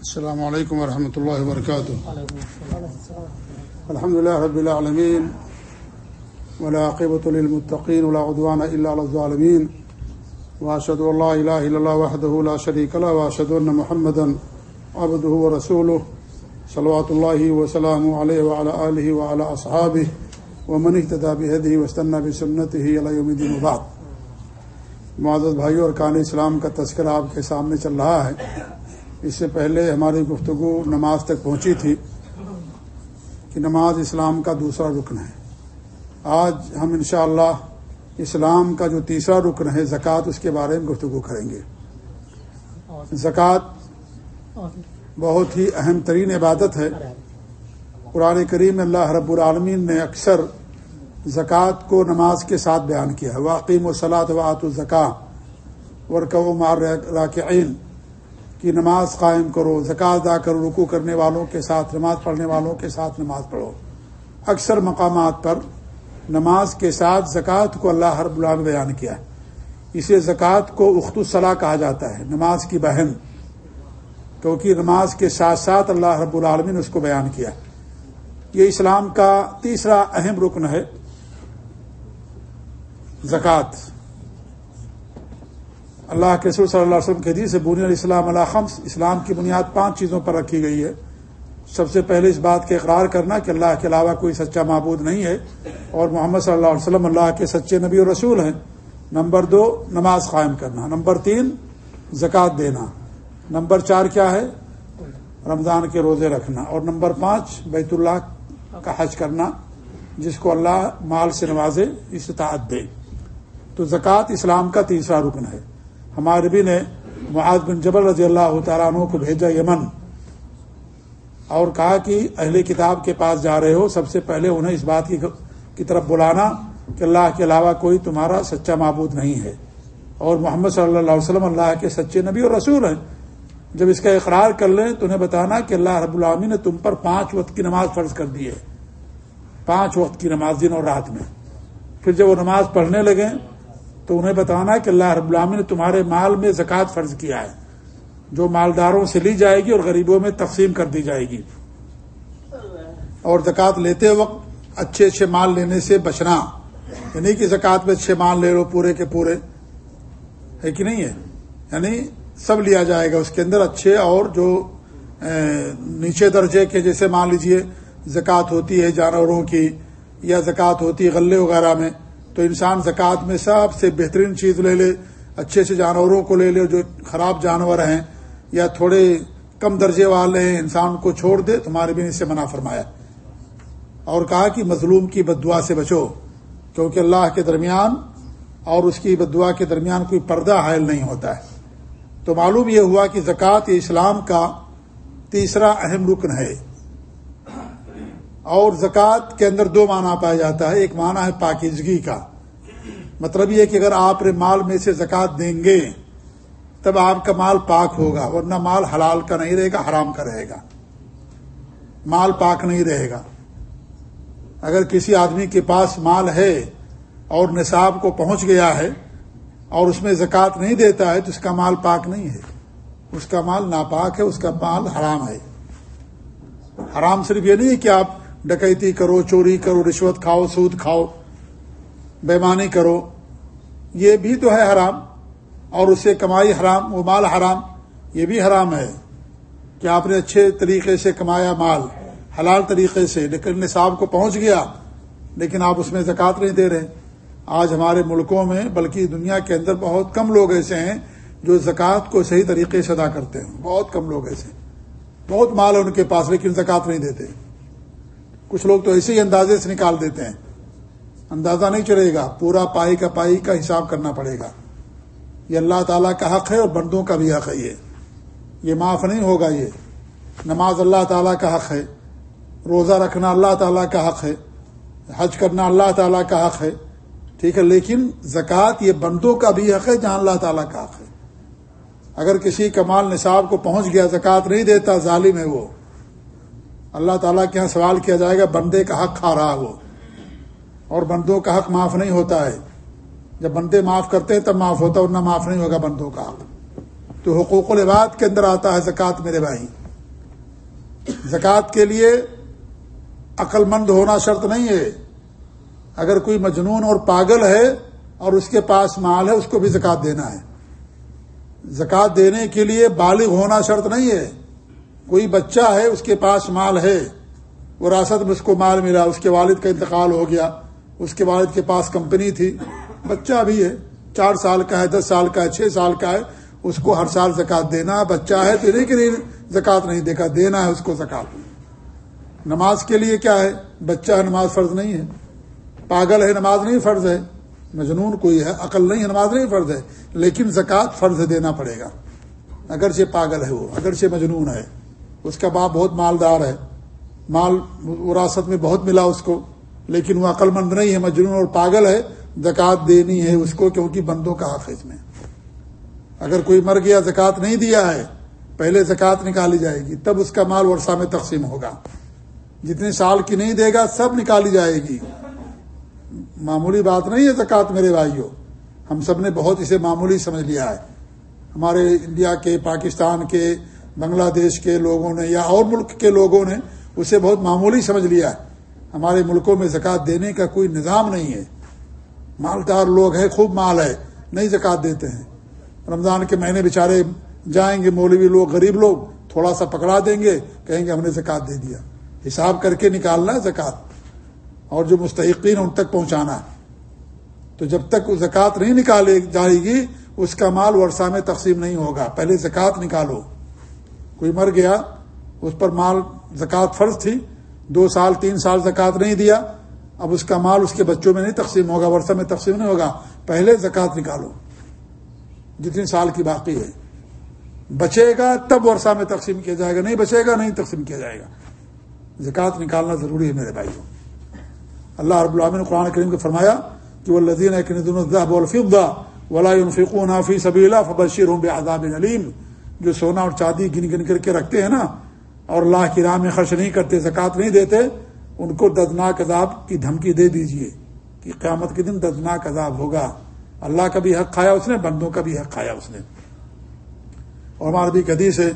السلام علیکم ورحمۃ اللہ وبرکاتہ۔ الحمد لله رب العالمين ولا عقبة للمتقين ولا عدوان إلا على الظالمين وأشهد أن لا إله إلا الله وحده لا شريك له وأشهد أن محمدا عبده ورسوله صلوات الله وسلامه عليه وعلى آله وعلى أصحابه ومن اهتدى بهديه واستنى بسنته إلى يوم الدين وبعد۔ معزز بھائیو اور کان اسلام کا تذکرہ آپ کے سامنے چل رہا ہے۔ اس سے پہلے ہماری گفتگو نماز تک پہنچی تھی کہ نماز اسلام کا دوسرا رکن ہے۔ آج ہم انشاءاللہ اللہ اسلام کا جو تیسرا رکن ہے، زکوٰۃ، اس کے بارے میں گفتگو کریں گے۔ زکوٰۃ بہت ہی اہم ترین عبادت ہے۔ قرآن کریم اللہ رب العالمین نے اکثر زکوٰۃ کو نماز کے ساتھ بیان کیا ہے۔ واقعیم و صلاحت وعت الزکا ورکو مار راکعین کی نماز قائم کرو، زکوٰۃ ادا کرو رکو کرنے والوں کے ساتھ، نماز پڑھنے والوں کے ساتھ نماز پڑھو۔ اکثر مقامات پر نماز کے ساتھ زکوٰۃ کو اللہ ہر بلا نے بیان کیا ہے۔ اسے زکوٰۃ کو اخت الصلاح کہا جاتا ہے، نماز کی بہن۔ کیونکہ نماز کے ساتھ ساتھ اللہ رب العالمین نے اس کو بیان کیا یہ اسلام کا تیسرا اہم رکن ہے، زکوٰۃ۔ اللہ کے رسول صلی اللہ علیہ وسلم کے حدیث سے بنی الاسلام علیہ خمس، اسلام کی بنیاد پانچ چیزوں پر رکھی گئی ہے۔ سب سے پہلے اس بات کا اقرار کرنا کہ اللہ کے علاوہ کوئی سچا معبود نہیں ہے اور محمد صلی اللہ علیہ وسلم اللہ کے سچے نبی اور رسول ہیں۔ نمبر دو، نماز قائم کرنا۔ نمبر تین، زکوٰۃ دینا۔ نمبر چار کیا ہے؟ رمضان کے روزے رکھنا۔ اور نمبر پانچ، بیت اللہ کا حج کرنا، جس کو اللہ مال سے نوازے، استطاعت دے۔ تو زکوٰۃ اسلام کا تیسرا رکن ہے۔ ہمارے بھی نے معاذ بن جبل رضی اللہ تعالیٰ عنہ کو بھیجا یمن اور کہا کہ اہل کتاب کے پاس جا رہے ہو، سب سے پہلے انہیں اس بات کی طرف بلانا کہ اللہ کے علاوہ کوئی تمہارا سچا معبود نہیں ہے۔ اور محمد صلی اللہ علیہ وسلم اللہ کے سچے نبی اور رسول ہیں۔ جب اس کا اقرار کر لیں تو انہیں بتانا کہ اللہ رب العامی نے تم پر پانچ وقت کی نماز فرض کر دی ہے۔ پانچ وقت کی نماز دن اور رات میں۔ پھر جب وہ نماز پڑھنے لگے تو انہیں بتانا کہ اللہ رب العامی نے تمہارے مال میں زکوٰۃ فرض کیا ہے، جو مالداروں سے لی جائے گی اور غریبوں میں تقسیم کر دی جائے گی۔ اور زکوٰۃ لیتے وقت اچھے اچھے مال لینے سے بچنا یعنی کہ زکوٰۃ میں اچھے مال لے لو پورے کے پورے، ہے کہ نہیں ہے؟ یعنی سب لیا جائے گا اس کے اندر اچھے اور جو نیچے درجے کے جیسے مان لیجیے، زکوٰۃ ہوتی ہے جانوروں کی یا زکوٰۃ ہوتی ہے غلے وغیرہ میں تو انسان زکوٰۃ میں سب سے بہترین چیز لے لے، اچھے سے جانوروں کو لے لے، جو خراب جانور ہیں یا تھوڑے کم درجے والے ہیں، انسان کو چھوڑ دے، تمہارے بھی اس سے منع فرمایا۔ اور کہا کہ مظلوم کی بدعا سے بچو، کیونکہ اللہ کے درمیان اور اس کی بدعا کے درمیان کوئی پردہ حائل نہیں ہوتا ہے۔ تو معلوم یہ ہوا کہ زکوٰۃ اسلام کا تیسرا اہم رکن ہے۔ اور زکوٰۃ کے اندر دو معنی پایا جاتا ہے۔ ایک معنی ہے پاکیزگی کا۔ مطلب یہ کہ اگر آپ اپنے مال میں سے زکوٰۃ دیں گے، تب آپ کا مال پاک ہوگا، ورنہ مال حلال کا نہیں رہے گا، حرام کا رہے گا۔ مال پاک نہیں رہے گا۔ اگر کسی آدمی کے پاس مال ہے اور نصاب کو پہنچ گیا ہے اور اس میں زکوٰۃ نہیں دیتا ہے، تو اس کا مال پاک نہیں ہے۔ اس کا مال ناپاک ہے، اس کا مال حرام ہے۔ حرام صرف یہ نہیں کہ آپ ڈکیتی کرو، چوری کرو، رشوت کھاؤ، سود کھاؤ، بےمانی کرو، یہ بھی تو ہے حرام، اور اس سے کمائی حرام، وہ مال حرام، یہ بھی حرام ہے کہ آپ نے اچھے طریقے سے کمایا مال، حلال طریقے سے، لیکن نصاب کو پہنچ گیا، لیکن آپ اس میں زکوٰۃ نہیں دے رہے۔ آج ہمارے ملکوں میں، بلکہ دنیا کے اندر بہت کم لوگ ایسے ہیں جو زکوٰۃ کو صحیح طریقے سے ادا کرتے ہیں، بہت کم لوگ ایسے بہت مال ہے ان کے پاس، لیکن زکوٰۃ نہیں دیتے۔ کچھ لوگ تو ایسے ہی اندازے سے نکال دیتے ہیں۔ اندازہ نہیں چلے گا، پورا پائی کا پائی کا حساب کرنا پڑے گا۔ یہ اللہ تعالیٰ کا حق ہے اور بندوں کا بھی حق ہے یہ۔ یہ معاف نہیں ہوگا یہ۔ نماز اللہ تعالیٰ کا حق ہے۔ روزہ رکھنا اللہ تعالیٰ کا حق ہے۔ حج کرنا اللہ تعالیٰ کا حق ہے۔ ٹھیک ہے، لیکن زکوٰۃ یہ بندوں کا بھی حق ہے جہاں اللہ تعالیٰ کا حق ہے۔ اگر کسی کمال نصاب کو پہنچ گیا، زکوٰۃ نہیں دیتا، ظالم ہے وہ۔ اللہ تعالیٰ کے یہاں سوال کیا جائے گا، بندے کا حق کھا رہا وہ۔ اور بندوں کا حق معاف نہیں ہوتا ہے۔ جب بندے معاف کرتے ہیں تب معاف ہوتا ہے، ورنہ معاف نہیں ہوگا بندوں کا حق۔ تو حقوق العباد کے اندر آتا ہے زکوٰۃ میرے بھائی۔ زکوٰۃ کے لیے عقل مند ہونا شرط نہیں ہے۔ اگر کوئی مجنون اور پاگل ہے اور اس کے پاس مال ہے، اس کو بھی زکوٰۃ دینا ہے۔ زکوٰۃ دینے کے لیے بالغ ہونا شرط نہیں ہے۔ کوئی بچہ ہے، اس کے پاس مال ہے وراثت میں اس کو مال ملا، اس کے والد کا انتقال ہو گیا، اس کے والد کے پاس کمپنی تھی، بچہ بھی ہے، چار سال کا ہے، دس سال کا ہے، چھ سال کا ہے، اس کو ہر سال زکات دینا، بچہ ہے تو نہیں کہ نہیں زکات نہیں دیکھا، دینا ہے اس کو زکات نماز کے لیے کیا ہے؟ بچہ ہے نماز فرض نہیں ہے۔ پاگل ہے، نماز نہیں فرض ہے۔ مجنون کوئی ہے، عقل نہیں ہے نماز نہیں فرض ہے، لیکن زکوٰۃ فرض دینا پڑے گا۔ اگرچہ پاگل ہے وہ، اگرچہ مجنون ہے۔ اس کا باپ بہت مالدار ہے۔ مال وراثت میں بہت ملا اس کو، لیکن وہ عقل مند نہیں ہے، مجنون اور پاگل ہے۔ زکوٰۃ دینی ہے اس کو کیونکہ بندوں کا حق ہے اس میں۔ اگر کوئی مر گیا زکوٰۃ نہیں دیا ہے، پہلے زکوٰۃ نکالی جائے گی، تب اس کا مال ورثہ میں تقسیم ہوگا۔ جتنے سال کی نہیں دے گا، سب نکالی جائے گی۔ معمولی بات نہیں ہے زکوٰۃ میرے بھائیوں ہم سب نے بہت اسے معمولی سمجھ لیا ہے۔ ہمارے انڈیا کے، پاکستان کے بنگلہ دیش کے لوگوں نے یا اور ملک کے لوگوں نے اسے بہت معمولی سمجھ لیا ہے۔ ہمارے ملکوں میں زکوٰۃ دینے کا کوئی نظام نہیں ہے۔ مالدار لوگ ہیں، خوب مال ہے، نہیں زکوٰۃ دیتے ہیں۔ رمضان کے مہینے بیچارے جائیں گے، مولوی لوگ، غریب لوگ، تھوڑا سا پکڑا دیں گے، کہیں گے ہم نے زکوٰۃ دے دیا۔ حساب کر کے نکالنا ہے زکوٰۃ۔ اور جو مستحقین ان تک پہنچانا ہے۔ تو جب تک زکوٰۃ نہیں نکالے جائے گی، اس کا مال ورثہ میں تقسیم نہیں ہوگا۔ پہلے زکوٰۃ نکالو۔ کوئی مر گیا، اس پر مال زکوٰۃ فرض تھی، دو سال، تین سال زکوٰۃ نہیں دیا، اب اس کا مال اس کے بچوں میں نہیں تقسیم ہوگا، ورثہ میں تقسیم نہیں ہوگا، پہلے زکوٰۃ نکالو۔ جتنی سال کی باقی ہے۔ بچے گا، تب ورثہ میں تقسیم کیا جائے گا، نہیں بچے گا، نہیں تقسیم کیا جائے گا۔ زکوٰۃ نکالنا ضروری ہے میرے بھائیوں۔ اللہ رب العالمین نے قرآن کریم کو فرمایا کہ وہ لذین ولا فی سبی اللہ فبشیر ہوں بے عذاب علیم جو سونا اور چاندی گن گن کر کے رکھتے ہیں نا، اور اللہ کی راہ میں خرچ نہیں کرتے زکوٰۃ نہیں دیتے، ان کو دردناک عذاب کی دھمکی دے دیجیے کہ قیامت کے دن دردناک عذاب ہوگا۔ اللہ کا بھی حق کھایا اس نے، بندوں کا بھی حق کھایا اس نے۔ اور ہمارا بھی حدیث ہے،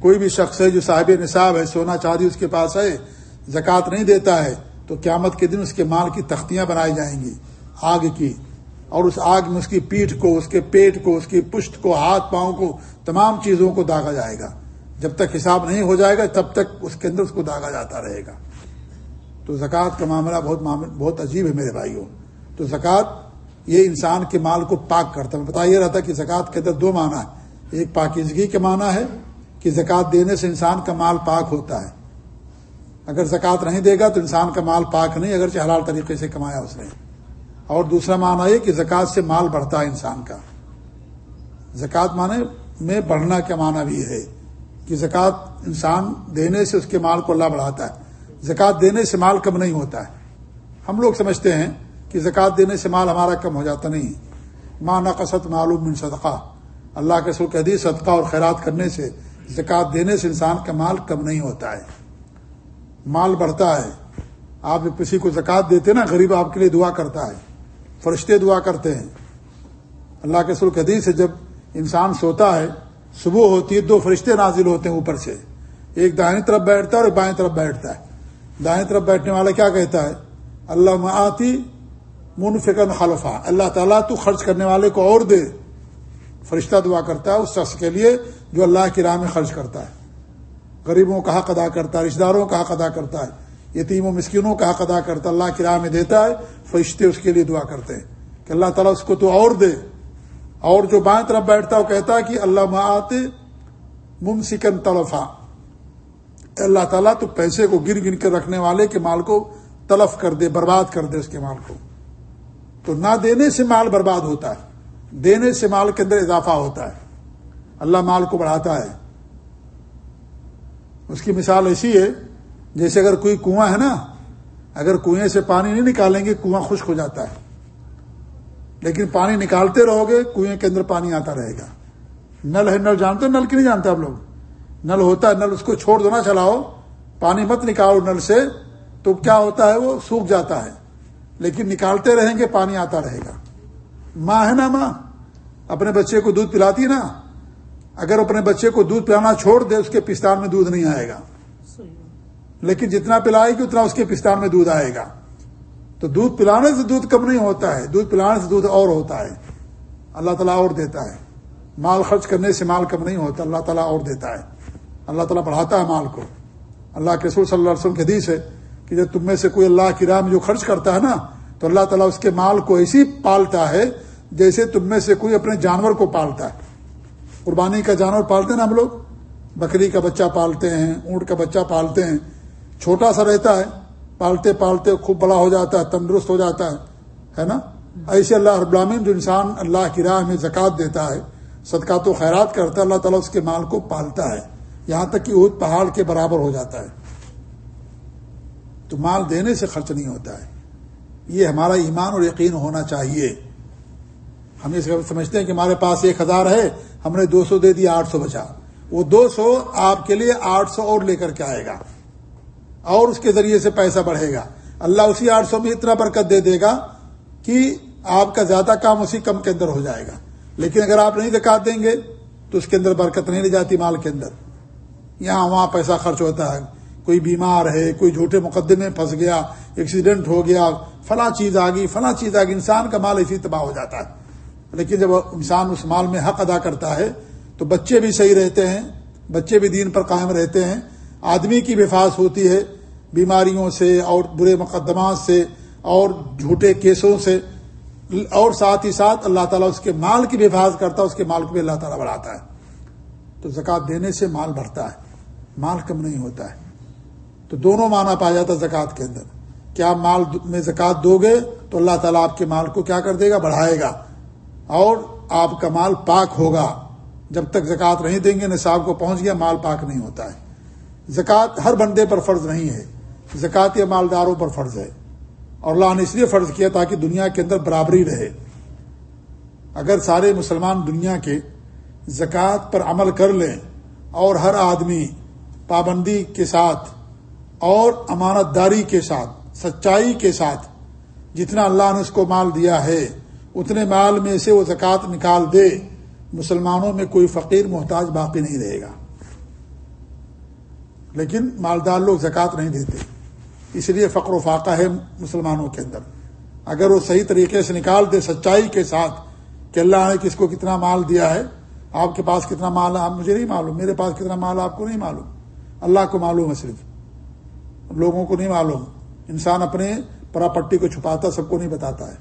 کوئی بھی شخص ہے جو صاحب نصاب ہے، سونا چاندی اس کے پاس ہے زکوٰۃ نہیں دیتا ہے، تو قیامت کے دن اس کے مال کی تختیاں بنائی جائیں گی، آگ کی۔ اور اس آگ میں اس کی پیٹھ کو، اس کے پیٹ کو، اس کی پشت کو، ہاتھ پاؤں کو تمام چیزوں کو داغا جائے گا۔ جب تک حساب نہیں ہو جائے گا، تب تک اس کے اندر اس کو داغا جاتا رہے گا۔ تو زکوٰۃ کا معاملہ بہت معاملہ بہت عجیب ہے میرے بھائیوں۔ تو زکوٰۃ یہ انسان کے مال کو پاک کرتا ہے۔ بتا یہ رہتا کہ زکوٰۃ کے اندر دو معنی ہے ایک پاکیزگی کے معنی ہے کہ زکوٰۃ دینے سے انسان کا مال پاک ہوتا ہے۔ اگر زکوٰۃ نہیں دے گا تو انسان کا مال پاک نہیں اگر حلال طریقے سے کمایا اس نے۔ اور دوسرا معنی یہ کہ زکوٰۃ سے مال بڑھتا ہے انسان کا۔ زکوٰۃ معنی میں بڑھنا کا معنی بھی ہے کہ زکوٰۃ انسان دینے سے اس کے مال کو اللہ بڑھاتا ہے۔ زکوٰۃ دینے سے مال کم نہیں ہوتا ہے۔ ہم لوگ سمجھتے ہیں کہ زکوٰۃ دینے سے مال ہمارا کم ہو جاتا نہیں۔ ماں نقصت معلوم من صدقہ اللہ کے سر حدیث صدقہ اور خیرات کرنے سے زکوٰۃ دینے سے انسان کا مال کم نہیں ہوتا ہے۔ مال بڑھتا ہے۔ آپ کسی کو زکوٰۃ دیتے نا، غریب آپ کے لیے دعا کرتا ہے۔ فرشتے دعا کرتے ہیں۔ اللہ کے سلک حدیث سے جب انسان سوتا ہے، صبح ہوتی ہے، دو فرشتے نازل ہوتے ہیں اوپر سے۔ ایک دائیں طرف بیٹھتا ہے اور بائیں طرف بیٹھتا ہے۔ دائیں طرف بیٹھنے والا کیا کہتا ہے؟ اللہ آتی منفکر خلفا۔ اللہ تعالیٰ تو خرچ کرنے والے کو اور دے۔ فرشتہ دعا کرتا ہے اس شخص کے لیے جو اللہ کی راہ میں خرچ کرتا ہے۔ غریبوں کا حق ادا کرتا ہے رشتے داروں کا حق ادا کرتا ہے۔ یتیم و مسکینوں کا حق ادا کرتا ہے، اللہ کی راہ میں دیتا ہے۔ فرشتے اس کے لیے دعا کرتے ہیں کہ اللہ تعالیٰ اس کو تو اور دے۔ اور جو بائیں طرف بیٹھتا وہ کہتا ہے کہ اللہ معت ممسکن طلفا۔ اللہ تعالیٰ، تو پیسے کو گر گن کر رکھنے والے کے مال کو تلف کر دے، برباد کر دے اس کے مال کو۔ تو نہ دینے سے مال برباد ہوتا ہے، دینے سے مال کے اندر اضافہ ہوتا ہے۔ اللہ مال کو بڑھاتا ہے۔ اس کی مثال ایسی ہے، جیسے اگر کوئی کنواں ہے نا، اگر کنویں سے پانی نہیں نکالیں گے، کنواں خشک ہو جاتا ہے۔ لیکن پانی نکالتے رہو گے کنویں کے اندر پانی آتا رہے گا۔ نل ہے نل جانتے نل کی نہیں جانتے آپ لوگ۔ نل ہوتا ہے نل اس کو چھوڑ دو نا چلاؤ۔ پانی مت نکالو نل سے تو کیا ہوتا ہے وہ سوکھ جاتا ہے۔ لیکن نکالتے رہیں گے پانی آتا رہے گا۔ ماں ہے نا ماں؟ اپنے بچے کو دودھ پلاتی نا؟ اگر اپنے بچے کو دودھ پلانا چھوڑ دے اس کے پستان میں دودھ نہیں آئے گا۔ لیکن جتنا پلائے گی اتنا اس کے پستان میں دودھ آئے گا۔ تو دودھ پلانے سے دودھ کم نہیں ہوتا ہے، دودھ پلانے سے دودھ اور ہوتا ہے۔ اللہ تعالیٰ اور دیتا ہے۔ مال خرچ کرنے سے مال کم نہیں ہوتا، اللہ تعالیٰ اور دیتا ہے۔ اللہ تعالیٰ بڑھاتا ہے مال کو۔ اللہ کے رسول صلی اللہ علیہ وسلم کے حدیث ہے کہ جب تم میں سے کوئی اللہ کی راہ میں جو خرچ کرتا ہے نا، تو اللہ تعالیٰ اس کے مال کو ایسی پالتا ہے جیسے تم میں سے کوئی اپنے جانور کو پالتا ہے۔ قربانی کا جانور پالتے ہیں نا ہم لوگ؟ بکری کا بچہ پالتے ہیں، اونٹ کا بچہ پالتے ہیں۔ چھوٹا سا رہتا ہے پالتے پالتے خوب بڑا ہو جاتا ہے، تندرست ہو جاتا ہے ہے نا؟ ایسے اللہ رب العالمین جو انسان اللہ کی راہ میں زکوٰۃ دیتا ہے، صدقات و خیرات کرتا ہے، اللہ تعالیٰ اس کے مال کو پالتا ہے۔ یہاں تک کہ اود پہاڑ کے برابر ہو جاتا ہے۔ تو مال دینے سے خرچ نہیں ہوتا ہے۔ یہ ہمارا ایمان اور یقین ہونا چاہیے۔ ہم یہ سمجھتے ہیں کہ ہمارے پاس ایک ہزار ہے، ہم نے دو سو دے دیا، آٹھ سو بچا۔ وہ دو سو آپ کے لیے آٹھ سو اور لے کر کے آئے گا۔ اور اس کے ذریعے سے پیسہ بڑھے گا۔ اللہ اسی آٹھ سو میں اتنا برکت دے دے گا کہ آپ کا زیادہ کام اسی کم کے اندر ہو جائے گا۔ لیکن اگر آپ نہیں دکھا دیں گے تو اس کے اندر برکت نہیں لے جاتی مال کے اندر۔ یہاں وہاں پیسہ خرچ ہوتا ہے۔ کوئی بیمار ہے، کوئی جھوٹے مقدمے میں پھنس گیا ایکسیڈنٹ ہو گیا، فلاں چیز آ گئی، فلاں چیز آ گئی، انسان کا مال اسی تباہ ہو جاتا ہے۔ لیکن جب انسان اس مال میں حق ادا کرتا ہے تو بچے بھی صحیح رہتے ہیں، بچے بھی دین پر قائم رہتے ہیں۔ آدمی کی بھی ہوتی ہے بیماریوں سے اور برے مقدمات سے اور جھوٹے کیسوں سے اور ساتھ ہی ساتھ اللہ تعالیٰ اس کے مال کی بھی کرتا ہے، اس کے مال کو بھی اللہ تعالیٰ بڑھاتا ہے۔ تو زکوٰۃ دینے سے مال بڑھتا ہے، مال کم نہیں ہوتا ہے۔ تو دونوں معنی پایا جاتا ہے زکوٰۃ کے اندر۔ کیا مال میں زکوٰۃ دو گے تو اللہ تعالیٰ آپ کے مال کو کیا کر دے گا؟ بڑھائے گا۔ اور آپ کا مال پاک ہوگا۔ جب تک زکوٰۃ نہیں دیں گے، نصاب کو پہنچ گیا، مال پاک نہیں ہوتا ہے۔ زکوٰۃ ہر بندے پر فرض نہیں ہے زکوٰۃ یا مالداروں پر فرض ہے۔ اور اللہ نے اس لیے فرض کیا تاکہ دنیا کے اندر برابری رہے۔ اگر سارے مسلمان دنیا کے زکوٰۃ پر عمل کر لیں اور ہر آدمی پابندی کے ساتھ اور امانت داری کے ساتھ، سچائی کے ساتھ جتنا اللہ نے اس کو مال دیا ہے، اتنے مال میں سے وہ زکوٰۃ نکال دے، مسلمانوں میں کوئی فقیر محتاج باقی نہیں رہے گا۔ لیکن مالدار لوگ زکوٰۃ نہیں دیتے۔ اس لیے فقر و فاقہ ہے مسلمانوں کے اندر۔ اگر وہ صحیح طریقے سے نکال دے سچائی کے ساتھ کہ اللہ نے کس کو کتنا مال دیا ہے، آپ کے پاس کتنا مال ہے، آپ مجھے نہیں معلوم، میرے پاس کتنا مال آپ کو نہیں معلوم۔ اللہ کو معلوم ہے صرف۔ لوگوں کو نہیں معلوم۔ انسان اپنے پراپرٹی کو چھپاتا، سب کو نہیں بتاتا ہے۔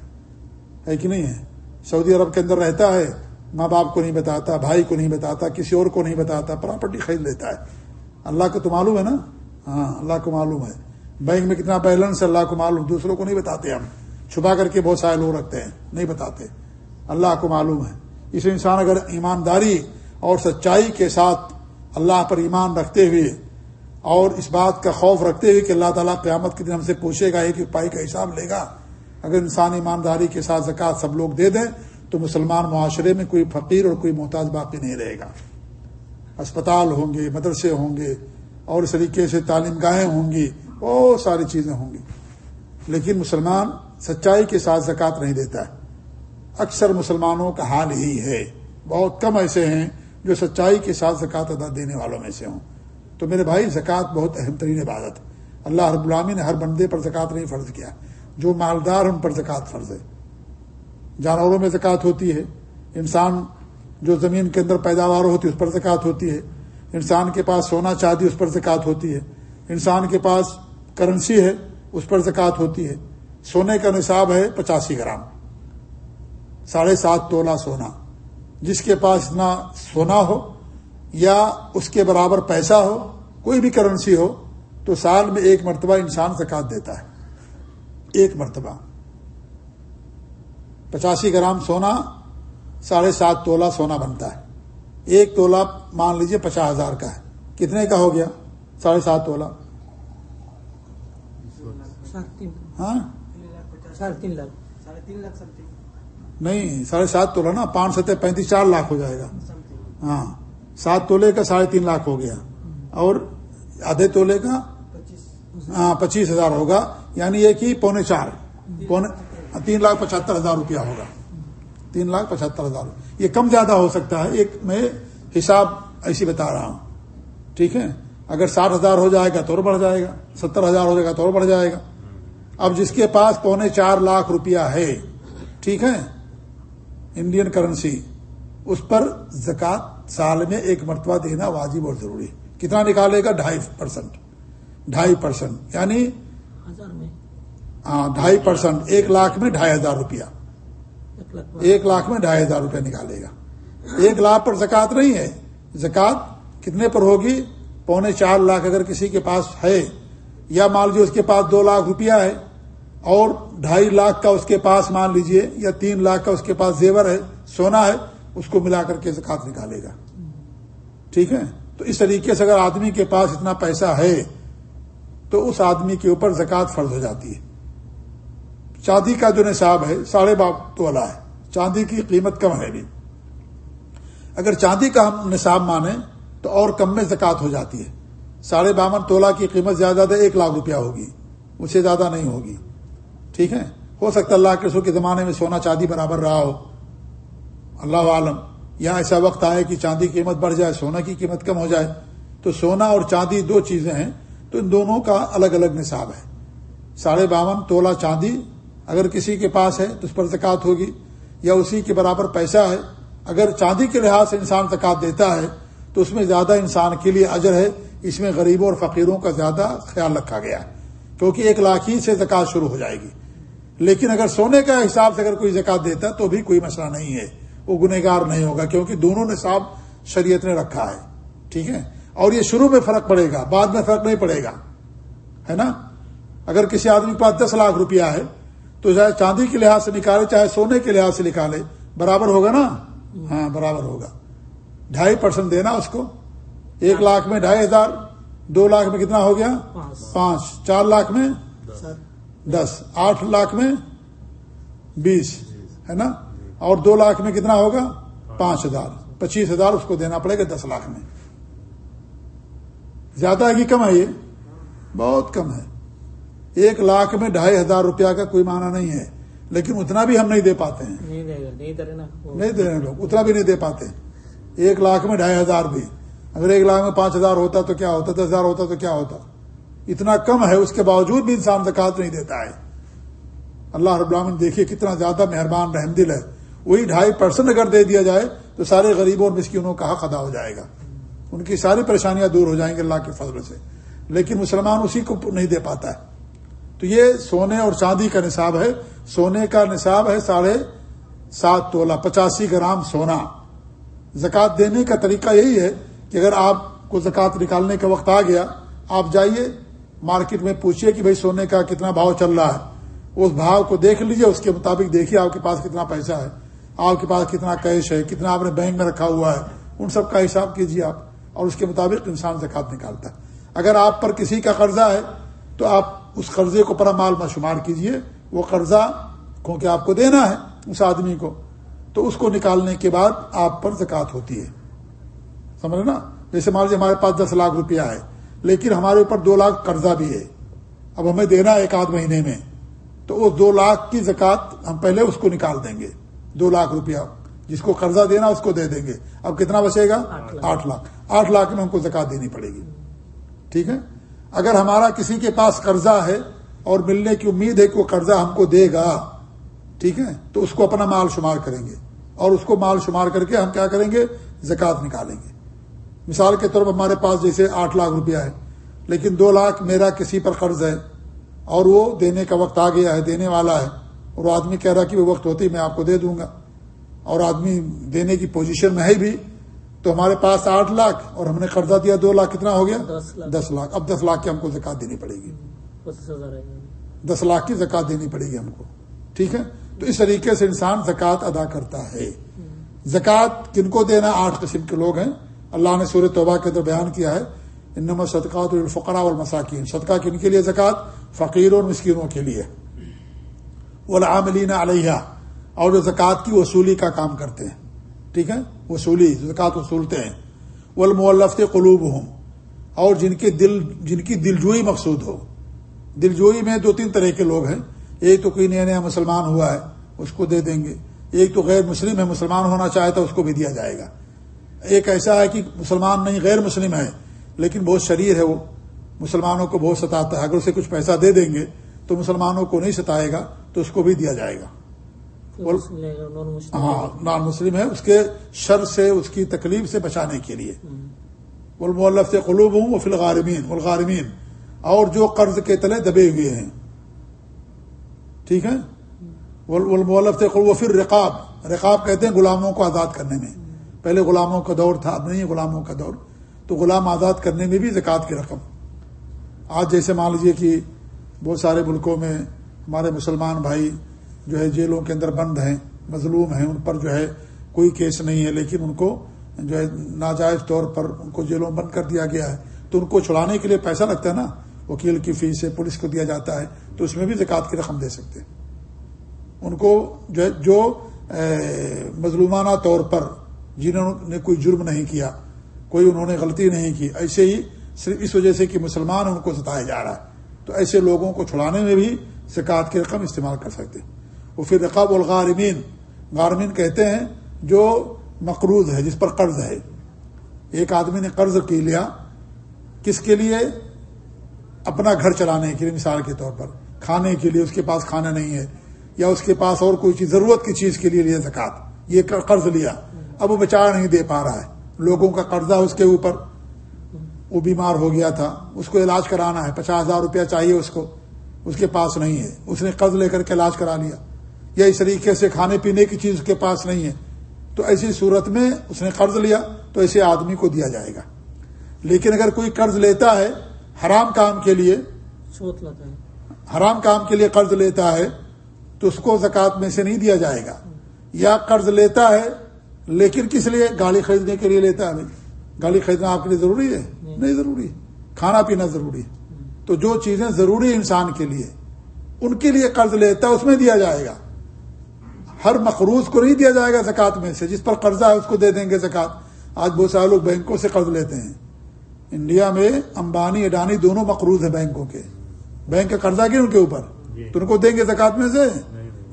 ہے کہ نہیں ہے؟ سعودی عرب کے اندر رہتا ہے، ماں باپ کو نہیں بتاتا، بھائی کو نہیں بتاتا، کسی اور کو نہیں بتاتا پراپرٹی خرید لیتا ہے۔ اللہ کو تو معلوم ہے نا؟ ہاں اللہ کو معلوم ہے۔ بینک میں کتنا بیلنس اللہ کو معلوم۔ دوسروں کو نہیں بتاتے ہم۔ چھپا کر کے بہت سارے لوگ رکھتے ہیں، نہیں بتاتے۔ اللہ کو معلوم ہے۔ اس انسان اگر ایمانداری اور سچائی کے ساتھ اللہ پر ایمان رکھتے ہوئے اور اس بات کا خوف رکھتے ہوئے کہ اللہ تعالیٰ قیامت کے دن ہم سے پوچھے گا، ایک پائی کا حساب لے گا۔ اگر انسان ایمانداری کے ساتھ زکوٰۃ سب لوگ دے دیں تو مسلمان معاشرے میں کوئی فقیر اور کوئی محتاج باقی نہیں رہے گا۔ اسپتال ہوں گے، مدرسے ہوں گے، اور اس طریقے سے تعلیم گاہیں ہوں گی، بہت ساری چیزیں ہوں گی۔ لیکن مسلمان سچائی کے ساتھ زکوٰۃ نہیں دیتا ہے۔ اکثر مسلمانوں کا حال ہی ہے۔ بہت کم ایسے ہیں جو سچائی کے ساتھ زکوٰۃ ادا دینے والوں میں سے ہوں۔ تو میرے بھائی، زکوٰۃ بہت اہم ترین عبادت۔ اللہ رب العامی نے ہر بندے پر زکوٰۃ نہیں فرض کیا۔ جو مالدار ان پر زکوٰۃ فرض ہے۔ جانوروں میں زکوٰۃ ہوتی ہے۔ انسان جو زمین کے اندر پیداوار ہوتی ہے، اس پر زکوٰۃ ہوتی ہے۔ انسان کے پاس سونا، چاندی، اس پر زکوٰۃ ہوتی ہے۔ انسان کے پاس کرنسی ہے، اس پر زکوٰۃ ہوتی ہے۔ سونے کا نصاب ہے پچاسی گرام۔ ساڑھے سات تولا سونا۔ جس کے پاس اتنا سونا ہو یا اس کے برابر پیسہ ہو، کوئی بھی کرنسی ہو، تو سال میں ایک مرتبہ انسان زکوٰۃ دیتا ہے۔ ایک مرتبہ۔ پچاسی گرام سونا ساڑھے سات تولا سونا بنتا ہے۔ ایک تولا مان لیجیے پچاس ہزار کا ہے۔ کتنے کا ہو گیا؟ ساڑھے سات تولا۔ ہاں؟ نہیں ساڑھے سات تولا نا پانچ ستر پینتیس چار لاکھ ہو جائے گا۔ ہاں سات تولے کا ساڑھے تین لاکھ ہو گیا۔ اور آدھے تولے کا ہاں پچیس ہزار ہوگا۔ یعنی ایک ہی پونے چار۔ پونے تین لاکھ پچہتر ہزار روپیہ ہوگا۔ تین لاکھ پچہتر ہزار یہ کم زیادہ ہو سکتا ہے۔ ایک میں حساب ایسی بتا رہا ہوں۔ ٹھیک ہے؟ اگر ساٹھ ہزار ہو جائے گا تو اور بڑھ جائے گا۔ ستر ہزار ہو جائے گا تو اور بڑھ جائے گا۔ اب جس کے پاس پونے چار لاکھ روپیہ ہے ٹھیک ہے؟ انڈین کرنسی اس پر زکات سال میں ایک مرتبہ دینا واجب اور ضروری کتنا نکالے گا؟ ڈھائی پرسینٹ ڈھائی پرسینٹ یعنی ہاں ڈھائی پرسینٹ ایک لاکھ میں ڈھائی ہزار روپیہ۔ ایک لاکھ میں ڈھائی ہزار روپیہ نکالے گا۔ ایک لاکھ پر زکات نہیں ہے۔ زکات کتنے پر ہوگی؟ پونے چار لاکھ اگر کسی کے پاس ہے، یا مان لیجیے اس کے پاس دو لاکھ روپیہ ہے، اور ڈھائی لاکھ کا اس کے پاس مان لیجیے، یا تین لاکھ کا اس کے پاس زیور ہے، سونا ہے، اس کو ملا کر کے زکات نکالے گا۔ ٹھیک ہے؟ تو اس طریقے سے اگر آدمی کے پاس اتنا پیسہ ہے، تو اس آدمی کے اوپر زکات فرض ہو جاتی ہے۔ چاندی کا جو نصاب ہے، ساڑھے باپ تولا ہے۔ چاندی کی قیمت کم ہے بھی۔ اگر چاندی کا ہم نصاب مانیں تو اور کم میں زکات ہو جاتی ہے۔ ساڑھے باون تولا کی قیمت زیادہ زیادہ ایک لاکھ روپیہ ہوگی۔ اس سے زیادہ نہیں ہوگی۔ ٹھیک ہے؟ ہو سکتا اللہ کے سو کے زمانے میں سونا چاندی برابر رہا ہو۔ اللہ عالم۔ یا ایسا وقت آئے کہ چاندی کی قیمت بڑھ جائے، سونا کی قیمت کم ہو جائے۔ تو سونا اور چاندی دو چیزیں ہیں، تو ان دونوں کا الگ الگ نصاب ہے۔ ساڑھے باون تولا چاندی اگر کسی کے پاس ہے تو اس پر زکات ہوگی، یا اسی کے برابر پیسہ ہے، اگر چاندی کے لحاظ سے انسان زکات دیتا ہے، تو اس میں زیادہ انسان کے لیے اجر ہے۔ اس میں غریبوں اور فقیروں کا زیادہ خیال رکھا گیا ہے، کیونکہ ایک لاکھ ہی سے زکات شروع ہو جائے گی۔ لیکن اگر سونے کا حساب سے اگر کوئی زکات دیتا تو بھی کوئی مسئلہ نہیں ہے۔ وہ گنہگار نہیں ہوگا، کیونکہ دونوں نصاب شریعت نے رکھا ہے۔ ٹھیک ہے؟ اور یہ شروع میں فرق پڑے گا، بعد میں فرق نہیں پڑے گا۔ ہے نا؟ اگر کسی آدمی کے پاس دس لاکھ روپیہ ہے تو چاہے چاندی کے لحاظ سے نکالے چاہے سونے کے لحاظ سے نکالے برابر ہوگا نا؟ ہاں برابر ہوگا۔ ڈھائی پرسینٹ دینا اس کو۔ ایک لاکھ میں ڈھائی ہزار دو لاکھ میں کتنا ہو گیا؟ پانچ۔ چار لاکھ میں؟ دس۔ آٹھ لاکھ میں؟ بیس۔ ہے نا؟ اور دو لاکھ میں کتنا ہوگا؟ پانچ ہزار۔ پچیس ہزار اس کو دینا پڑے گا دس لاکھ میں۔ زیادہ ہے کہ کم ہے یہ؟ بہت کم ہے۔ ایک لاکھ میں ڈھائی ہزار روپیہ کا کوئی معنی نہیں ہے۔ لیکن اتنا بھی ہم نہیں دے پاتے ہیں۔ نہیں دے رہے لوگ اتنا بھی نہیں دے پاتے۔ ایک لاکھ میں ڈھائی ہزار بھی۔ اگر ایک لاکھ میں پانچ ہزار ہوتا تو کیا ہوتا؟ دس ہزار ہوتا تو کیا ہوتا؟ اتنا کم ہے اس کے باوجود بھی انسان زکات نہیں دیتا ہے۔ اللہ رب العالمین دیکھیے کتنا زیادہ مہربان رحم دل ہے۔ وہی ڈھائی پرسنٹ اگر دے دیا جائے تو سارے غریبوں اور مسکینوں کا حق ادا ہو جائے گا۔ ان کی ساری پریشانیاں دور ہو جائیں گی اللہ کے فضل سے۔ لیکن مسلمان اسی کو نہیں دے پاتا ہے۔ تو یہ سونے اور چاندی کا نصاب ہے۔ سونے کا نصاب ہے ساڑھے سات تولا پچاسی گرام سونا۔ زکات دینے کا طریقہ یہی ہے کہ اگر آپ کو زکات نکالنے کا وقت آ گیا، آپ جائیے، مارکیٹ میں پوچھیے کہ بھائی سونے کا کتنا بھاؤ چل رہا ہے۔ اس بھاؤ کو دیکھ لیجیے اس کے مطابق دیکھیے آپ کے پاس کتنا پیسہ ہے۔ آپ کے پاس کتنا کیش ہے، کتنا آپ نے بینک میں رکھا ہوا ہے۔ ان سب کا حساب کیجیے آپ اور اس کے مطابق انسان زکات نکالتا ہے۔ اگر آپ پر کسی کا قرضہ ہے تو آپ اس قرضے کو پرا مال شمار کیجیے وہ قرضہ کیونکہ آپ کو دینا ہے اس آدمی کو تو اس کو نکالنے کے بعد آپ پر زکات ہوتی ہے۔ سمجھ نا؟ جیسے مان لیجیے ہمارے پاس دس لاکھ روپیہ ہے لیکن ہمارے اوپر دو لاکھ قرضہ بھی ہے۔ اب ہمیں دینا ہے ایک آدھ مہینے میں تو اس دو لاکھ کی زکات ہم پہلے اس کو نکال دیں گے۔ دو لاکھ روپیہ جس کو قرضہ دینا اس کو دے دیں گے۔ اب کتنا بچے گا؟ آٹھ لاکھ۔ آٹھ لاکھ۔ میں ہم کو زکات دینی پڑے گی۔ ٹھیک ہے؟ اگر ہمارا کسی کے پاس قرضہ ہے اور ملنے کی امید ہے کہ وہ قرضہ ہم کو دے گا، ٹھیک ہے؟ تو اس کو اپنا مال شمار کریں گے۔ اور اس کو مال شمار کر کے ہم کیا کریں گے؟ زکات نکالیں گے۔ مثال کے طور پر ہمارے پاس جیسے آٹھ لاکھ روپیہ ہے، لیکن دو لاکھ میرا کسی پر قرض ہے اور وہ دینے کا وقت آ گیا ہے، دینے والا ہے اور وہ آدمی کہہ رہا کہ وہ وقت ہوتی میں آپ کو دے دوں گا۔ اور آدمی دینے کی پوزیشن میں ہے بھی تو ہمارے پاس آٹھ لاکھ اور ہم نے قرضہ دیا دو لاکھ کتنا ہو گیا؟ دس لاکھ۔ اب دس لاکھ کی ہم کو زکات دینی پڑے گی۔ دس لاکھ کی زکات دینی پڑے گی ہم کو۔ ٹھیک ہے؟ تو اس طریقے سے انسان زکات ادا کرتا ہے۔ زکات کن کو دینا؟ آٹھ قسم کے لوگ ہیں۔ اللہ نے سورہ توبہ کے اندر بیان کیا ہے انما صدقات الفقرا اور مساکین صدقہ کن کے لیے زکات؟ فقیر اور مسکینوں کے لیے۔ والعاملین علیہ اور جو زکوٰۃ کی وصولی کا کام کرتے ہیں۔ ٹھیک ہے؟ وصولی زکات وصولتے ہیں وہ المولفت قلوب ہوں اور جن کے دل، جن کی دلجوئی مقصود ہو۔ دلجوئی میں دو تین طرح کے لوگ ہیں۔ ایک تو کوئی نیا نیا مسلمان ہوا ہے، اس کو دے دیں گے۔ ایک تو غیر مسلم ہے، مسلمان ہونا چاہتا اس کو بھی دیا جائے گا۔ ایک ایسا ہے کہ مسلمان نہیں، غیر مسلم ہے، لیکن بہت شریر ہے وہ۔ مسلمانوں کو بہت ستاتا ہے۔ اگر اسے کچھ پیسہ دے دیں گے تو مسلمانوں کو نہیں ستائے گا، تو اس کو بھی دیا جائے گا۔ ہاں نان مسلم ہے اس کے شر سے اس کی تکلیف سے بچانے کے لیے۔ والمولف سے قلوب ہوں وہ فلغارمین الغارمین اور جو قرض کے تلے دبے ہوئے ہیں۔ ٹھیک ہے؟ والمولف سے وہ پھر رقاب رقاب کہتے ہیں غلاموں کو آزاد کرنے میں۔ پہلے غلاموں کا دور تھا اب نہیں غلاموں کا دور۔ تو غلام آزاد کرنے میں بھی زکوٰۃ کی رقم۔ آج جیسے مان لیجیے کہ بہت سارے ملکوں میں ہمارے مسلمان بھائی جو ہے جیلوں کے اندر بند ہیں، مظلوم ہیں، ان پر جو ہے کوئی کیس نہیں ہے، لیکن ان کو جو ہے ناجائز طور پر ان کو جیلوں بند کر دیا گیا ہے۔ تو ان کو چھڑانے کے لیے پیسہ لگتا ہے نا؟ وکیل کی فیس سے پولیس کو دیا جاتا ہے، تو اس میں بھی زکوٰۃ کی رقم دے سکتے ان کو جو ہے، جو مظلومانہ طور پر جنہوں نے کوئی جرم نہیں کیا، کوئی انہوں نے غلطی نہیں کی، ایسے ہی صرف اس وجہ سے کہ مسلمان ان کو ستایا جا رہا ہے۔ تو ایسے لوگوں کو چھڑانے میں بھی زکوٰۃ کی رقم استعمال کر سکتے وہ پھر رقاب الغارمین۔ غارمین کہتے ہیں جو مقروض ہے، جس پر قرض ہے۔ ایک آدمی نے قرض کی لیا، کس کے لیے؟ اپنا گھر چلانے کے لیے، مثال کے طور پر۔ کھانے کے لیے، اس کے پاس کھانا نہیں ہے۔ یا اس کے پاس اور کوئی چیز، ضرورت کی چیز کے لیے لیا زکات یہ قرض لیا۔ اب وہ بچا نہیں دے پا رہا ہے۔ لوگوں کا قرضہ اس کے اوپر۔ وہ بیمار ہو گیا تھا۔ اس کو علاج کرانا ہے۔ پچاس ہزار روپیہ چاہیے اس کو۔ اس کے پاس نہیں ہے۔ اس نے قرض لے کر کے علاج کرا لیا۔ یا اس طریقے سے کھانے پینے کی چیز اس کے پاس نہیں ہے تو ایسی صورت میں اس نے قرض لیا تو ایسے آدمی کو دیا جائے گا۔ لیکن اگر کوئی قرض لیتا ہے حرام کام کے لیے حرام کام کے لیے قرض لیتا ہے تو اس کو زکوٰۃ میں سے نہیں دیا جائے گا۔ یا قرض لیتا ہے لیکن کس لیے؟ گاڑی خریدنے کے لیے لیتا ہے گاڑی خریدنا آپ کے لیے ضروری ہے؟ نہیں۔ ضروری۔ کھانا پینا ضروری ہے۔ تو جو چیزیں ضروری انسان کے لیے ان کے لیے قرض لیتا ہے اس میں دیا جائے گا۔ ہر مقروض کو نہیں دیا جائے گا زکوٰۃ میں سے جس پر قرضہ ہے اس کو دے دیں گے زکوٰۃ۔ آج بہت سارے لوگ بینکوں سے قرض لیتے ہیں۔ انڈیا میں امبانی اڈانی دونوں مقروض ہیں بینکوں کے۔ بینک کا قرضہ کیوں ان کے اوپر؟ جی۔ تو ان کو دیں گے زکات میں سے؟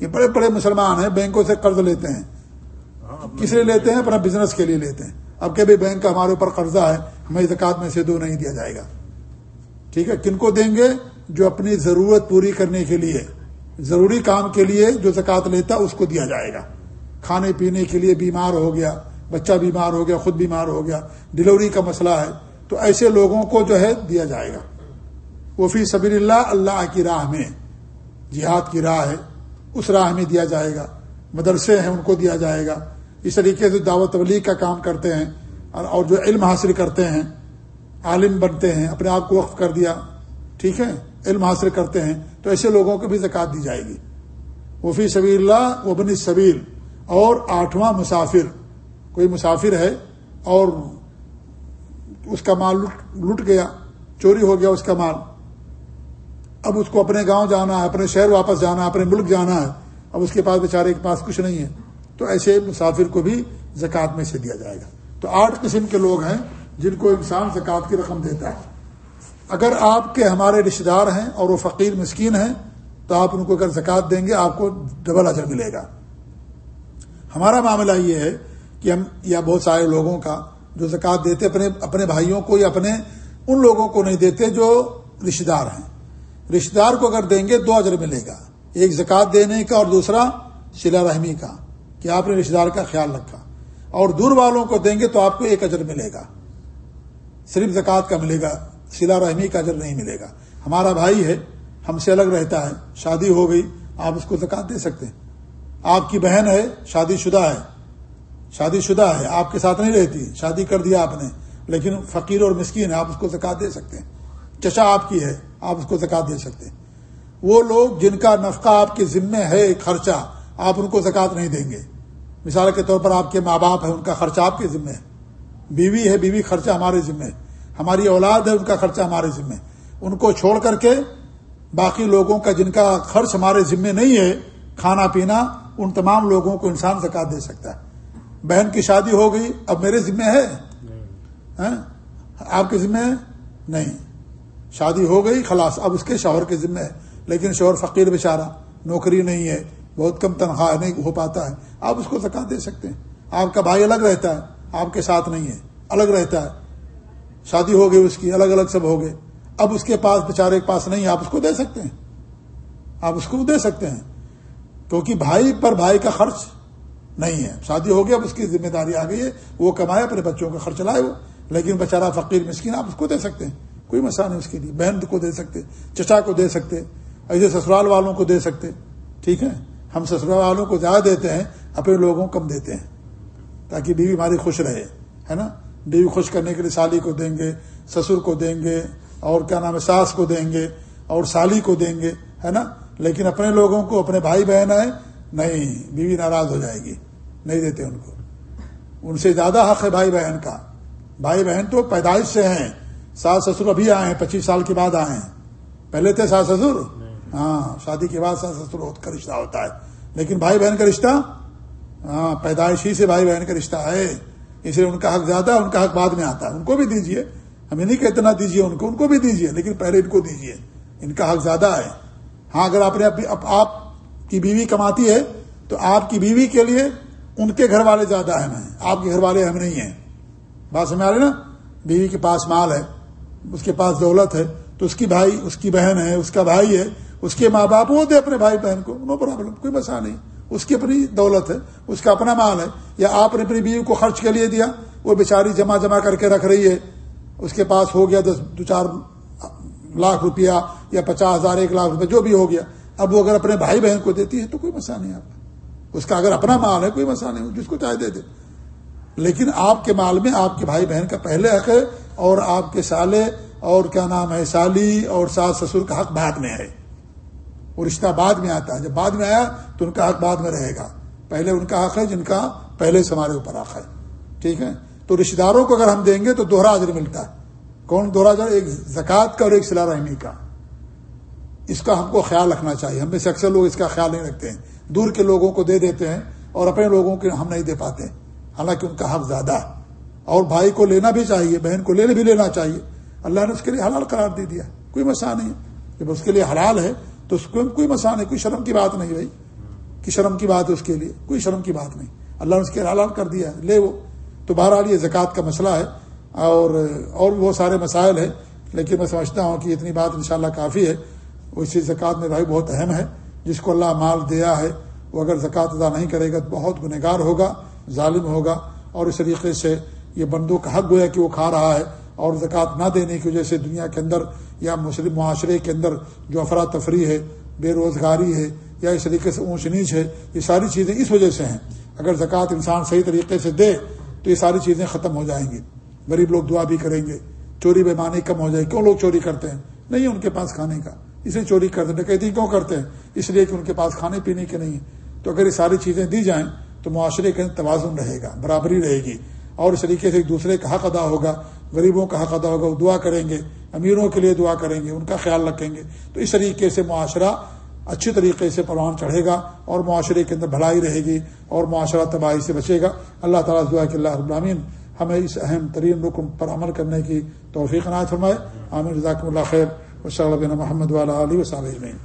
یہ بڑے بڑے مسلمان ہیں بینکوں سے قرض لیتے ہیں۔ ہاں، کس لیے لیتے ہیں؟ اپنا بزنس کے لیے لیتے ہیں۔ اب کہ بھی بینک کا ہمارے اوپر قرضہ ہے ہمیں زکات میں سے دو نہیں دیا جائے گا۔ ٹھیک ہے کن کو دیں گے؟ جو اپنی ضرورت پوری کرنے کے لیے۔ ضروری کام کے لیے جو زکات لیتا اس کو دیا جائے گا۔ کھانے پینے کے لیے بیمار ہو گیا، بچہ بیمار ہو گیا، خود بیمار ہو گیا، ڈلیوری کا مسئلہ ہے، تو ایسے لوگوں کو جو ہے دیا جائے گا۔ وہ فی سبیر اللہ اللہ کی راہ میں جہاد کی راہ ہے، اس راہ میں دیا جائے گا۔ مدرسے ہیں، ان کو دیا جائے گا۔ اس طریقے سے دعوت تبلیغ کا کام کرتے ہیں اور جو علم حاصل کرتے ہیں، عالم بنتے ہیں، اپنے آپ کو وقف کر دیا۔ ٹھیک ہے؟ علم حاصل کرتے ہیں، تو ایسے لوگوں کو بھی زکات دی جائے گی۔ وفی سبیر اللہ و بنی صبیر اور آٹھواں مسافر۔ کوئی مسافر ہے اور اس کا مال لٹ گیا، چوری ہو گیا اس کا مال۔ اب اس کو اپنے گاؤں جانا ہے، اپنے شہر واپس جانا ہے، اپنے ملک جانا ہے، اب اس کے پاس بیچارے کے پاس کچھ نہیں ہے۔ تو ایسے مسافر کو بھی زکوٰۃ میں سے دیا جائے گا۔ تو آٹھ قسم کے لوگ ہیں جن کو انسان زکوٰۃ کی رقم دیتا ہے۔ اگر آپ کے ہمارے رشتے دار ہیں اور وہ فقیر مسکین ہیں، تو آپ ان کو اگر زکوٰۃ دیں گے، آپ کو ڈبل اجر ملے گا۔ ہمارا معاملہ یہ ہے کہ ہم یا بہت سارے لوگوں کا جو زکوٰۃ دیتے اپنے اپنے بھائیوں کو یا اپنے ان لوگوں کو نہیں دیتے جو رشتے دار ہیں۔ رشتے دار کو اگر دیں گے، دو اجر ملے گا۔ ایک زکوٰۃ دینے کا اور دوسرا شلا رحمی کا، کہ آپ نے رشتے دار کا خیال رکھا۔ اور دور والوں کو دیں گے تو آپ کو ایک اجر ملے گا۔ صرف زکوٰۃ کا ملے گا۔ سلا رحمی کا اجر نہیں ملے گا۔ ہمارا بھائی ہے، ہم سے الگ رہتا ہے، شادی ہو گئی، آپ اس کو زکات دے سکتے ہیں۔ آپ کی بہن ہے، شادی شدہ ہے۔ شادی شدہ ہے، آپ کے ساتھ نہیں رہتی۔ شادی کر دیا آپ نے، لیکن فقیر اور مسکین ہے آپ اس کو زکات دے سکتے ہیں۔ چچا آپ کی ہے، آپ اس کو زکات دے سکتے ہیں۔ وہ لوگ جن کا نفقہ آپ کے ذمے ہے خرچہ، آپ ان کو زکات نہیں دیں گے۔ مثال کے طور پر آپ کے ماں باپ ہیں، ان کا خرچہ آپ کے ذمے ہے۔ بیوی ہے، بیوی خرچہ ہمارے ذمے ہے۔ ہماری اولاد ہے، ان کا خرچہ ہمارے ذمے۔ ان کو چھوڑ کر کے باقی لوگوں کا جن کا خرچ ہمارے ذمے نہیں ہے، کھانا پینا، ان تمام لوگوں کو انسان زکات دے سکتا ہے۔ بہن کی شادی ہو گئی، اب میرے ذمے ہے؟ ہاں؟ آپ کے ذمے نہیں۔ شادی ہو گئی، خلاص، اب اس کے شوہر کے ذمے ہے۔ لیکن شوہر فقیر بیچارہ، نوکری نہیں ہے، بہت کم تنخواہ نہیں ہو پاتا ہے۔ آپ اس کو زکات دے سکتے ہیں۔ آپ کا بھائی الگ رہتا ہے، آپ کے ساتھ نہیں ہے، الگ رہتا ہے۔ شادی ہو گئی اس کی، الگ الگ سب ہو گئے۔ اب اس کے پاس بیچارے کے پاس نہیں، آپ اس کو دے سکتے ہیں۔ آپ اس کو دے سکتے ہیں۔ کیونکہ بھائی پر بھائی کا خرچ نہیں ہے۔ شادی ہو گیا اب اس کی ذمہ داری آ گئی ہے۔ وہ کمائے، اپنے بچوں کا خرچ لائے وہ۔ لیکن بیچارہ فقیر، مسکین، آپ اس کو دے سکتے ہیں۔ کوئی مسئلہ نہیں اس کے لیے۔ بہن کو دے سکتے، چچا کو دے سکتے، ایسے سسرال والوں کو دے سکتے۔ ٹھیک ہے؟ ہم سسرال والوں کو زیادہ دیتے ہیں، اپنے لوگوں کو کم دیتے ہیں۔ تاکہ بیوی ہماری خوش رہے، ہے نا؟ بیوی خوش کرنے کے لیے سالی کو دیں گے، سسر کو دیں گے، اور کیا نام ہے، ساس کو دیں گے، اور سالی کو دیں گے، ہے نا؟ لیکن اپنے لوگوں کو، اپنے بھائی بہن ہے نہیں، بیوی ناراض ہو جائے گی، نہیں دیتے ان کو۔ ان سے زیادہ حق ہے بھائی بہن کا۔ بھائی بہن تو پیدائش سے ہیں۔ ساس سسر ابھی آئے ہیں، پچیس سال کے بعد آئے ہیں۔ پہلے تھے ساس سسر؟ ہاں شادی کے بعد ساس سسر کا رشتہ ہوتا ہے۔ لیکن بھائی بہن کا رشتہ؟ ہاں پیدائش ہی سے بھائی بہن کا رشتہ ہے۔ اس لیے ان کا حق زیادہ ہے، ان کا حق بعد میں آتا ہے۔ ان کو بھی دیجیے ہمیں نہیں کہتے نہ دیجیے ان کو ان کو بھی دیجیے لیکن پہلے ان کو دیجیے ان کا حق زیادہ ہے۔ ہاں اگر آپ نے آپ کی بیوی کماتی ہے، تو آپ کی بیوی کے لیے ان کے گھر والے زیادہ اہم ہیں۔ آپ کے گھر والے اہم نہیں ہیں۔ بات سمجھ آ رہے نا؟ بیوی کے پاس مال ہے، اس کے پاس دولت ہے، تو اس کی بھائی، اس کی بہن ہے، اس کا بھائی ہے، اس کے ماں باپ وہ دے اپنے بھائی بہن کو، نو پرابلم، کوئی مسئلہ نہیں۔ اس کی اپنی دولت ہے، اس کا اپنا مال ہے۔ یا آپ نے اپنی بیوی کو خرچ کے لیے دیا، وہ بیچاری جمع جمع کر کے رکھ رہی ہے۔ اس کے پاس ہو گیا دس، دو چار لاکھ روپیہ یا پچاس ہزار، ایک لاکھ روپیہ، جو بھی ہو گیا۔ اب وہ اگر اپنے بھائی بہن کو دیتی ہے تو کوئی مسئلہ نہیں آپ اس کا اگر اپنا مال ہے، کوئی مسئلہ نہیں جس کو چاہے دے دے۔ لیکن آپ کے مال میں آپ کے بھائی بہن کا پہلے حق ہے اور آپ کے سالے اور کیا نام ہے، سالی اور ساس سسر کا حق بعد میں ہے۔ وہ رشتہ بعد میں آتا ہے۔ جب بعد میں آیا تو ان کا حق بعد میں رہے گا۔ پہلے ان کا حق ہے، جن کا پہلے سے ہمارے اوپر حق ہے۔ ٹھیک ہے؟ تو رشتے داروں کو اگر ہم دیں گے تو دوہرا اجر ملتا ہے۔ کون دوہرا اجر؟ ایک زکوٰۃ کا اور ایک سلا رحمی کا۔ اس کا ہم کو خیال رکھنا چاہیے۔ ہم میں سے اکثر لوگ اس کا خیال نہیں رکھتے ہیں۔ دور کے لوگوں کو دے دیتے ہیں اور اپنے لوگوں کے ہم نہیں دے پاتے۔ حالانکہ ان کا حق زیادہ ہے۔ اور بھائی کو لینا بھی چاہیے، بہن کو لینے بھی لینا چاہیے۔ اللہ نے اس کے لیے حلال قرار دے دیا۔ کوئی مسئلہ نہیں ہے۔ جب اس کے لیے حلال ہے۔ تو اس کو کوئی مسئلہ نہیں کوئی شرم کی بات نہیں بھائی۔ کہ شرم کی بات ہے اس کے لیے، کوئی شرم کی بات نہیں۔ اللہ نے اس کے حلال کر دیا ہے، لے وہ۔ تو بہرحال یہ زکوٰۃ کا مسئلہ ہے۔ اور اور وہ سارے مسائل ہیں، لیکن میں سمجھتا ہوں کہ اتنی بات انشاءاللہ کافی ہے۔ اسی زکوٰۃ میں بھائی بہت اہم ہے، جس کو اللہ مال دیا ہے۔ وہ اگر زکوٰۃ ادا نہیں کرے گا تو بہت گنہگار ہوگا، ظالم ہوگا۔ اور اس طریقے سے یہ بندوں کا حق گویا کہ وہ کھا رہا ہے اور زکوٰۃ نہ دینے کی وجہ سے دنیا کے اندر یا مسلم معاشرے کے اندر جو افراتفری ہے، بے روزگاری ہے، یا اس طریقے سے اونچ نیچ ہے، یہ ساری چیزیں اس وجہ سے ہیں۔ اگر زکوٰۃ انسان صحیح طریقے سے دے، تو یہ ساری چیزیں ختم ہو جائیں گی۔ غریب لوگ دعا بھی کریں گے۔ چوری بےمانی کم ہو جائے کیوں لوگ چوری کرتے ہیں؟ نہیں ان کے پاس کھانے کا۔ اسے چوری کرتے ڈکیتی کیوں کرتے ہیں؟ اس لیے کہ ان کے پاس کھانے پینے کے نہیں تو اگر یہ ساری چیزیں دی جائیں، تو معاشرے کے توازن رہے گا، برابری رہے گی۔ اور اس طریقے سے ایک دوسرے کا حق ادا ہوگا، غریبوں کا حق ادا ہوگا، وہ دعا کریں گے۔ امیروں کے لیے دعا کریں گے، ان کا خیال رکھیں گے۔ تو اس طریقے سے معاشرہ اچھی طریقے سے پروان چڑھے گا اور معاشرے کے اندر بھلائی رہے گی اور معاشرہ تباہی سے بچے گا۔ اللہ تعالیٰ دعا کہ اللہ ابرامین ہمیں اس اہم ترین رکن پر عمل کرنے کی توفیق عنایت فرمائے۔ عامر رضاکم اللہ خیر۔ و صلی اللہ محمد والا علیہ وسلم